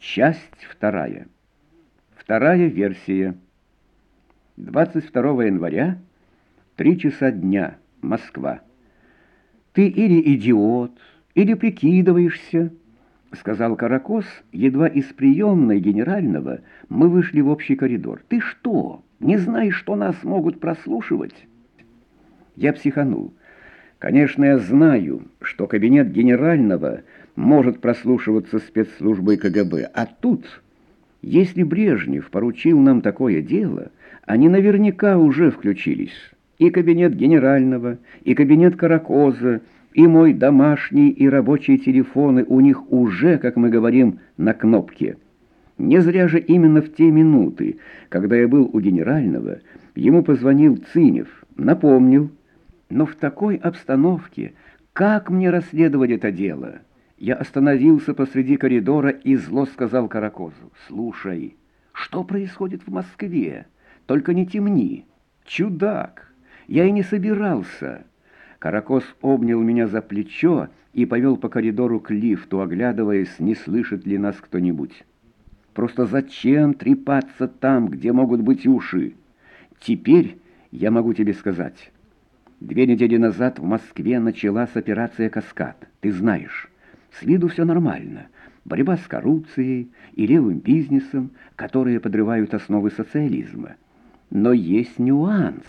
Часть вторая. Вторая версия. 22 января, 3 часа дня, Москва. «Ты или идиот, или прикидываешься», — сказал Каракос, едва из приемной генерального мы вышли в общий коридор. «Ты что, не знаешь, что нас могут прослушивать?» Я психанул. «Конечно, я знаю, что кабинет генерального может прослушиваться спецслужбой КГБ, а тут...» Если Брежнев поручил нам такое дело, они наверняка уже включились. И кабинет генерального, и кабинет Каракоза, и мой домашний и рабочие телефоны у них уже, как мы говорим, на кнопке. Не зря же именно в те минуты, когда я был у генерального, ему позвонил Цинев, напомнил. Но в такой обстановке как мне расследовать это дело?» Я остановился посреди коридора и зло сказал Каракозу. «Слушай, что происходит в Москве? Только не темни. Чудак! Я и не собирался». Каракоз обнял меня за плечо и повел по коридору к лифту, оглядываясь, не слышит ли нас кто-нибудь. «Просто зачем трепаться там, где могут быть уши? Теперь я могу тебе сказать. Две недели назад в Москве началась операция «Каскад». Ты знаешь». С виду все нормально. Борьба с коррупцией и левым бизнесом, которые подрывают основы социализма. Но есть нюанс.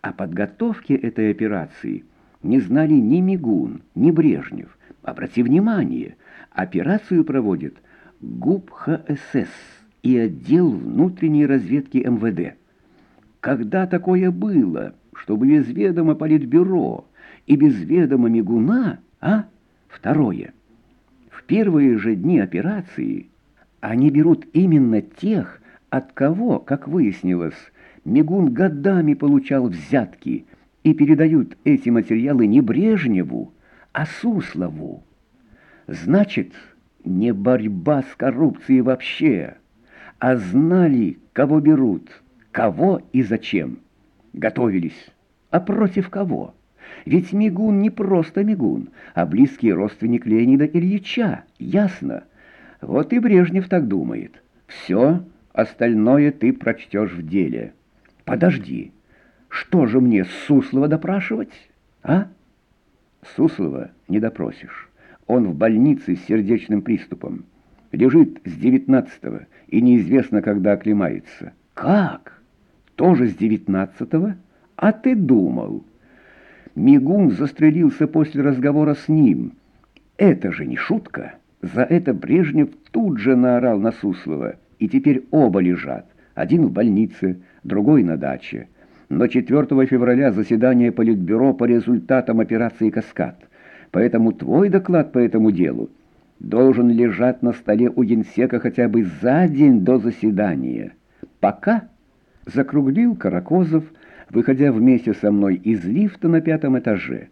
О подготовке этой операции не знали ни Мигун, ни Брежнев. Обрати внимание, операцию проводит ГУП ХСС и отдел внутренней разведки МВД. Когда такое было, чтобы без ведома Политбюро и без ведома Мигуна, а? Второе первые же дни операции они берут именно тех, от кого, как выяснилось, Мигун годами получал взятки и передают эти материалы не Брежневу, а Суслову. Значит, не борьба с коррупцией вообще, а знали, кого берут, кого и зачем. Готовились. А против кого? Ведь Мигун не просто Мигун, а близкий родственник Леонида Ильича, ясно? Вот и Брежнев так думает. Все, остальное ты прочтешь в деле. Подожди, что же мне Суслова допрашивать, а? Суслова не допросишь. Он в больнице с сердечным приступом. Лежит с девятнадцатого и неизвестно, когда оклемается. Как? Тоже с девятнадцатого? А ты думал... Мигун застрелился после разговора с ним. Это же не шутка. За это Брежнев тут же наорал на Суслова, и теперь оба лежат. Один в больнице, другой на даче. Но 4 февраля заседание Политбюро по результатам операции «Каскад». Поэтому твой доклад по этому делу должен лежать на столе у генсека хотя бы за день до заседания. Пока закруглил Каракозов, выходя вместе со мной из лифта на пятом этаже.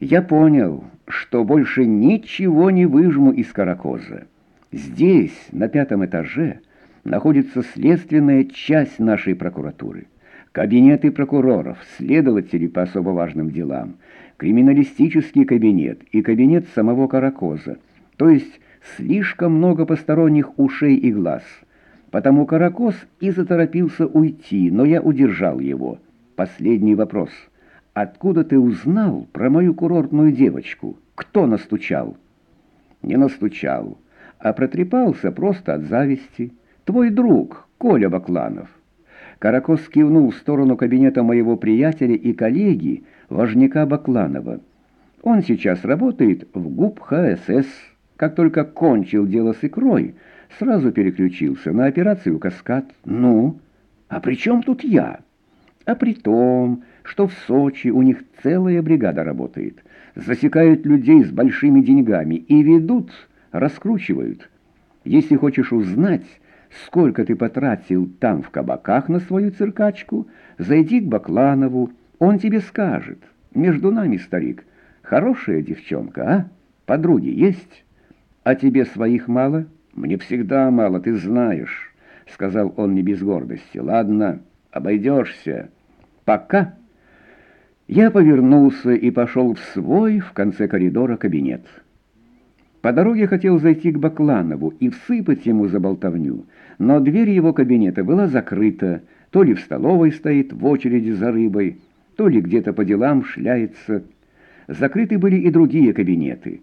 Я понял, что больше ничего не выжму из каракоза. Здесь, на пятом этаже, находится следственная часть нашей прокуратуры. Кабинеты прокуроров, следователи по особо важным делам, криминалистический кабинет и кабинет самого Каракоза, то есть слишком много посторонних ушей и глаз – Потому Каракос и заторопился уйти, но я удержал его. Последний вопрос. «Откуда ты узнал про мою курортную девочку? Кто настучал?» «Не настучал, а протрепался просто от зависти. Твой друг, Коля Бакланов». Каракос кивнул в сторону кабинета моего приятеля и коллеги, важняка Бакланова. Он сейчас работает в ГУП ХСС. Как только кончил дело с икрой, сразу переключился на операцию «Каскад». «Ну, а при чем тут я?» «А при том, что в Сочи у них целая бригада работает, засекают людей с большими деньгами и ведут, раскручивают. Если хочешь узнать, сколько ты потратил там в кабаках на свою циркачку, зайди к Бакланову, он тебе скажет. Между нами, старик, хорошая девчонка, а? Подруги есть? А тебе своих мало?» «Мне всегда мало, ты знаешь», — сказал он не без гордости. «Ладно, обойдешься. Пока». Я повернулся и пошел в свой в конце коридора кабинет. По дороге хотел зайти к Бакланову и всыпать ему за болтовню, но дверь его кабинета была закрыта, то ли в столовой стоит в очереди за рыбой, то ли где-то по делам шляется. Закрыты были и другие кабинеты.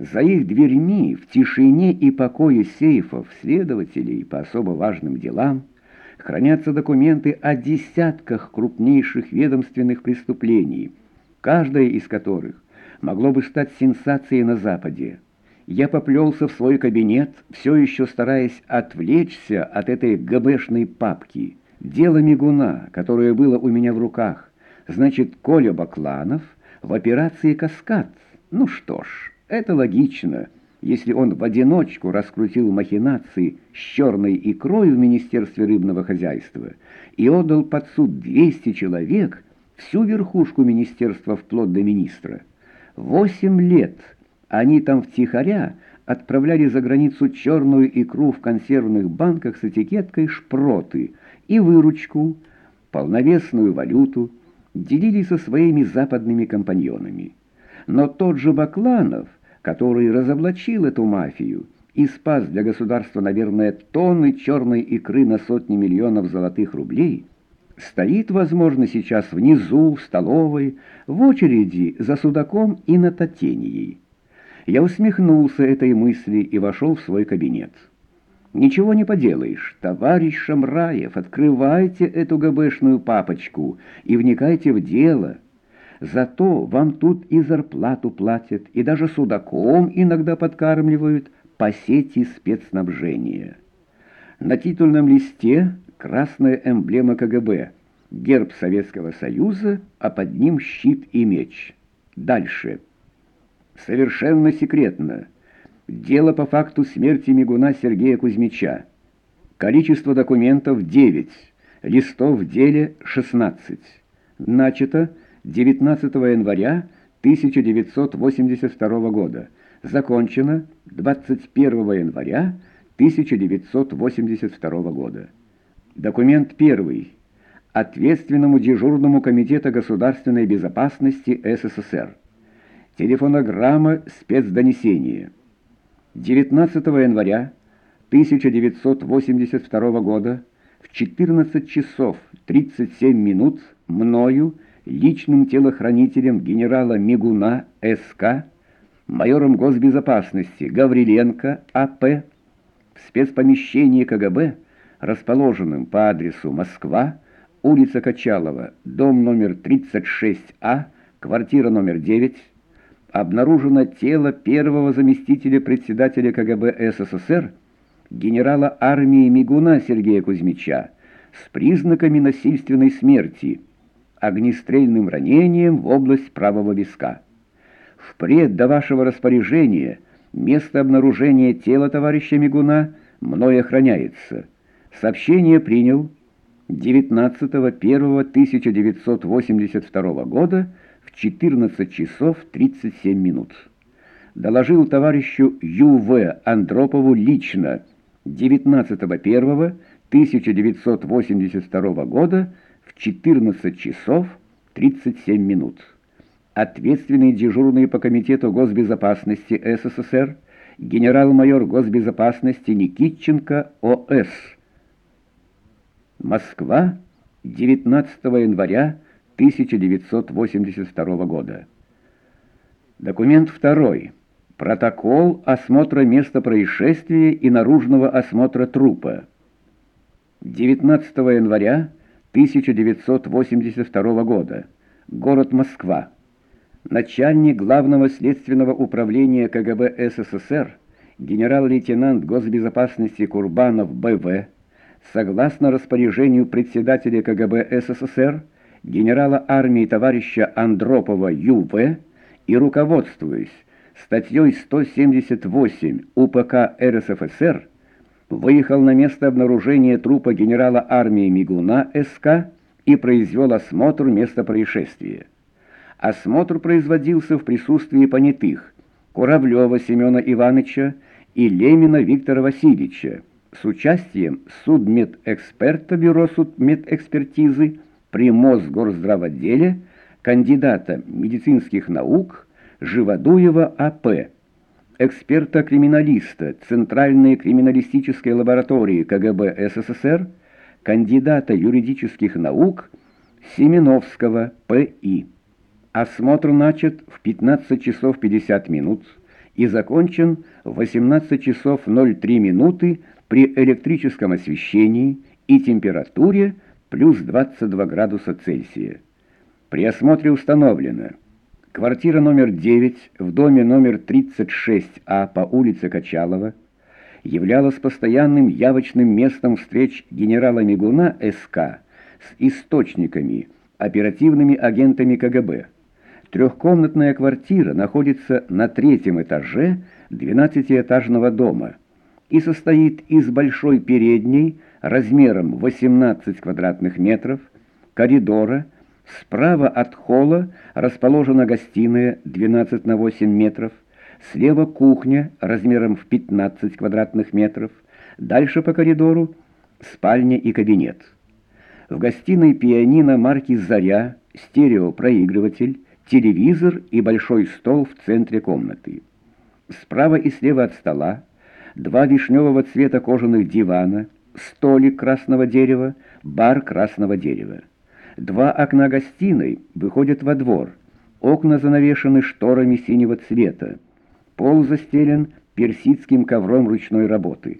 За их дверьми, в тишине и покое сейфов следователей по особо важным делам, хранятся документы о десятках крупнейших ведомственных преступлений, каждое из которых могло бы стать сенсацией на Западе. Я поплелся в свой кабинет, все еще стараясь отвлечься от этой ГБшной папки. Дело Мигуна, которое было у меня в руках. Значит, Коля Бакланов в операции «Каскад». Ну что ж, это логично, если он в одиночку раскрутил махинации с черной икрой в Министерстве рыбного хозяйства и отдал под суд 200 человек, всю верхушку министерства вплоть до министра. Восемь лет – они там втихаря отправляли за границу черную икру в консервных банках с этикеткой «шпроты» и выручку, полновесную валюту, делили со своими западными компаньонами. Но тот же Бакланов, который разоблачил эту мафию и спас для государства, наверное, тонны черной икры на сотни миллионов золотых рублей, стоит, возможно, сейчас внизу, в столовой, в очереди за судаком и на татенией. Я усмехнулся этой мысли и вошел в свой кабинет. «Ничего не поделаешь, товарищ Шамраев, открывайте эту ГБшную папочку и вникайте в дело. Зато вам тут и зарплату платят, и даже судаком иногда подкармливают по сети спецснабжения. На титульном листе красная эмблема КГБ, герб Советского Союза, а под ним щит и меч. Дальше – совершенно секретно. Дело по факту смерти мигуна Сергея Кузьмича. Количество документов 9, листов в деле 16. Начато 19 января 1982 года. Закончено 21 января 1982 года. Документ первый. Ответственному дежурному комитета государственной безопасности СССР. Телефонограмма спецдонесения. 19 января 1982 года в 14 часов 37 минут мною, личным телохранителем генерала Мигуна СК, майором госбезопасности Гавриленко АП, в спецпомещении КГБ, расположенном по адресу Москва, улица Качалова, дом номер 36А, квартира номер 9, обнаружено тело первого заместителя председателя КГБ СССР, генерала армии Мигуна Сергея Кузьмича, с признаками насильственной смерти, огнестрельным ранением в область правого виска. Впредь до вашего распоряжения место обнаружения тела товарища Мигуна мной охраняется. Сообщение принял 19.01.1982 года в 14 часов 37 минут. Доложил товарищу Ю.В. Андропову лично 19.01.1982 года 14 часов 37 минут. Ответственный дежурный по Комитету госбезопасности СССР генерал-майор госбезопасности Никитченко О.С. Москва, 19 января 1982 года. Документ второй. Протокол осмотра места происшествия и наружного осмотра трупа. 19 января 1982 года. Город Москва. Начальник Главного следственного управления КГБ СССР генерал-лейтенант госбезопасности Курбанов Б.В. согласно распоряжению председателя КГБ СССР генерала армии товарища Андропова Ю.В. и руководствуясь статьей 178 УПК РСФСР, выехал на место обнаружения трупа генерала армии Мигуна СК и произвел осмотр места происшествия. Осмотр производился в присутствии понятых Куравлева Семена Ивановича и Лемина Виктора Васильевича с участием судмедэксперта Бюро судмедэкспертизы при Мосгорздравотделе кандидата медицинских наук Живодуева А.П. эксперта-криминалиста Центральной криминалистической лаборатории КГБ СССР, кандидата юридических наук Семеновского П.И. Осмотр начат в 15 часов 50 минут и закончен в 18 часов 03 минуты при электрическом освещении и температуре плюс 22 градуса Цельсия. При осмотре установлено, квартира номер 9 в доме номер 36А по улице Качалова являлась постоянным явочным местом встреч генерала Мигуна СК с источниками, оперативными агентами КГБ. Трехкомнатная квартира находится на третьем этаже 12-этажного дома и состоит из большой передней размером 18 квадратных метров, коридора, справа от холла расположена гостиная 12 на 8 метров, слева кухня размером в 15 квадратных метров, дальше по коридору спальня и кабинет. В гостиной пианино марки «Заря», стереопроигрыватель, телевизор и большой стол в центре комнаты. Справа и слева от стола два вишневого цвета кожаных дивана, столик красного дерева, бар красного дерева. Два окна гостиной выходят во двор. Окна занавешены шторами синего цвета. Пол застелен персидским ковром ручной работы.